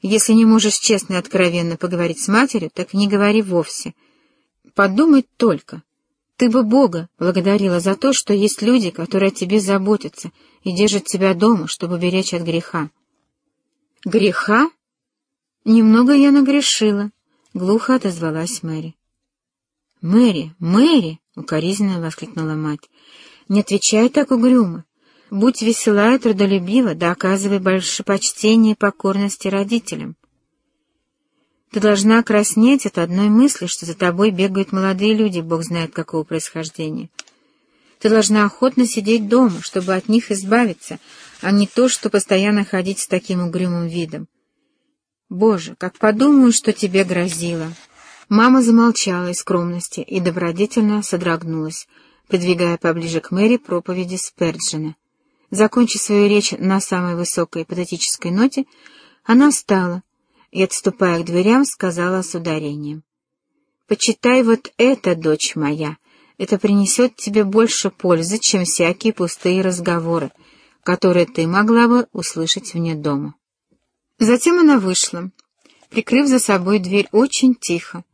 Если не можешь честно и откровенно поговорить с матерью, так не говори вовсе. Подумать только. Ты бы Бога благодарила за то, что есть люди, которые о тебе заботятся и держат тебя дома, чтобы беречь от греха. Греха? Немного я нагрешила, — глухо отозвалась Мэри. «Мэри, Мэри!» — укоризненно воскликнула мать. «Не отвечай так угрюмо. Будь весела и трудолюбива, да оказывай больше почтения и покорности родителям. Ты должна краснеть от одной мысли, что за тобой бегают молодые люди, бог знает какого происхождения. Ты должна охотно сидеть дома, чтобы от них избавиться, а не то, что постоянно ходить с таким угрюмым видом. Боже, как подумаю, что тебе грозило!» Мама замолчала из скромности и добродетельно содрогнулась, подвигая поближе к Мэри проповеди Сперджина. Закончив свою речь на самой высокой патетической ноте, она встала и, отступая к дверям, сказала с ударением. «Почитай вот это, дочь моя, это принесет тебе больше пользы, чем всякие пустые разговоры, которые ты могла бы услышать вне дома». Затем она вышла, прикрыв за собой дверь очень тихо,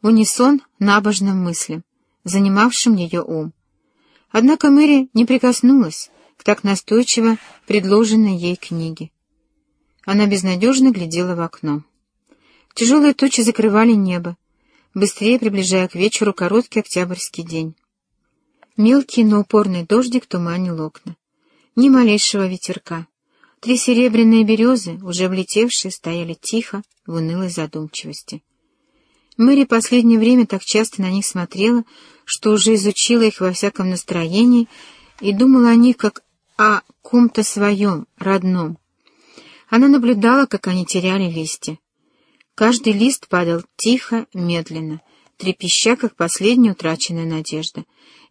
в унисон набожным мыслям, занимавшим ее ум. Однако Мэри не прикоснулась, к так настойчиво предложенной ей книге. Она безнадежно глядела в окно. Тяжелые тучи закрывали небо, быстрее приближая к вечеру короткий октябрьский день. Мелкий, но упорный дождик туманил окна. Ни малейшего ветерка. Три серебряные березы, уже облетевшие, стояли тихо, в унылой задумчивости. Мэри последнее время так часто на них смотрела, что уже изучила их во всяком настроении и думала о них как о ком-то своем, родном. Она наблюдала, как они теряли листья. Каждый лист падал тихо, медленно, трепеща, как последняя утраченная надежда.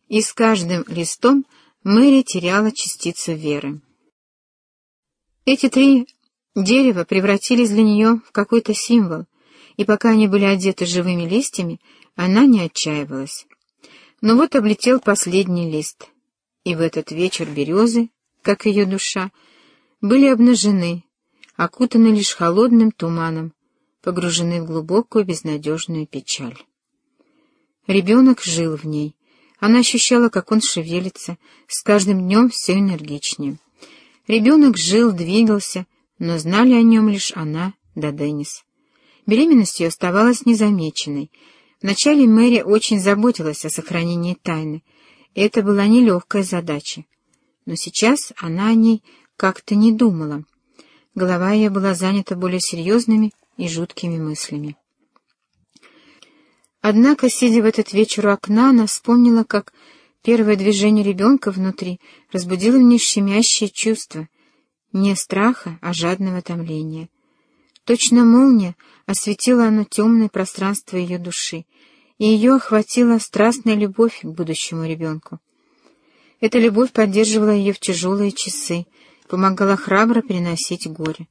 И с каждым листом Мэри теряла частицу веры. Эти три дерева превратились для нее в какой-то символ, и пока они были одеты живыми листьями, она не отчаивалась. Но вот облетел последний лист, и в этот вечер березы как ее душа, были обнажены, окутаны лишь холодным туманом, погружены в глубокую безнадежную печаль. Ребенок жил в ней. Она ощущала, как он шевелится, с каждым днем все энергичнее. Ребенок жил, двигался, но знали о нем лишь она да Деннис. Беременность ее оставалась незамеченной. Вначале Мэри очень заботилась о сохранении тайны, это была нелегкая задача но сейчас она о ней как-то не думала. Голова ее была занята более серьезными и жуткими мыслями. Однако, сидя в этот вечер у окна, она вспомнила, как первое движение ребенка внутри разбудило в ней щемящее чувство, не страха, а жадного томления. Точно молния осветила оно темное пространство ее души, и ее охватила страстная любовь к будущему ребенку. Эта любовь поддерживала ее в тяжелые часы, помогала храбро переносить горе.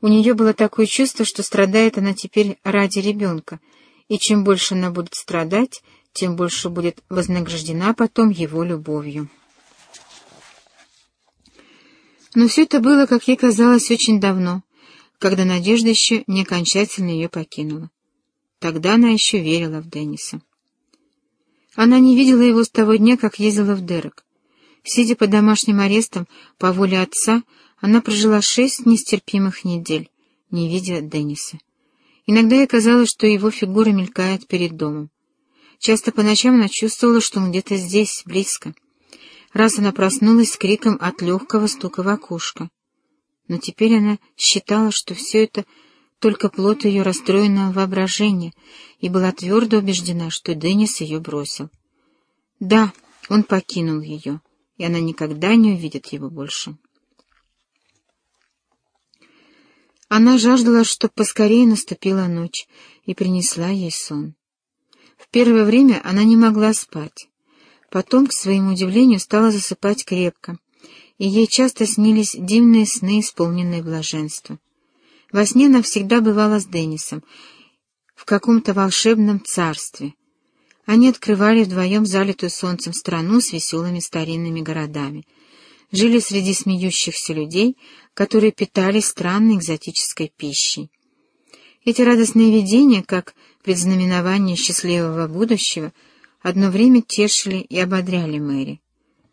У нее было такое чувство, что страдает она теперь ради ребенка, и чем больше она будет страдать, тем больше будет вознаграждена потом его любовью. Но все это было, как ей казалось, очень давно, когда надежда еще не окончательно ее покинула. Тогда она еще верила в Денниса. Она не видела его с того дня, как ездила в Дерек. Сидя под домашним арестом по воле отца, она прожила шесть нестерпимых недель, не видя Денниса. Иногда ей казалось, что его фигура мелькает перед домом. Часто по ночам она чувствовала, что он где-то здесь, близко. Раз она проснулась с криком от легкого стука в окошко. Но теперь она считала, что все это только плод ее расстроенного воображения, и была твердо убеждена, что Деннис ее бросил. Да, он покинул ее, и она никогда не увидит его больше. Она жаждала, чтобы поскорее наступила ночь, и принесла ей сон. В первое время она не могла спать. Потом, к своему удивлению, стала засыпать крепко, и ей часто снились дивные сны, исполненные блаженства. Во сне она всегда бывала с Деннисом в каком-то волшебном царстве. Они открывали вдвоем залитую солнцем страну с веселыми старинными городами. жили среди смеющихся людей, которые питались странной экзотической пищей. Эти радостные видения, как предзнаменование счастливого будущего, одно время тешили и ободряли Мэри.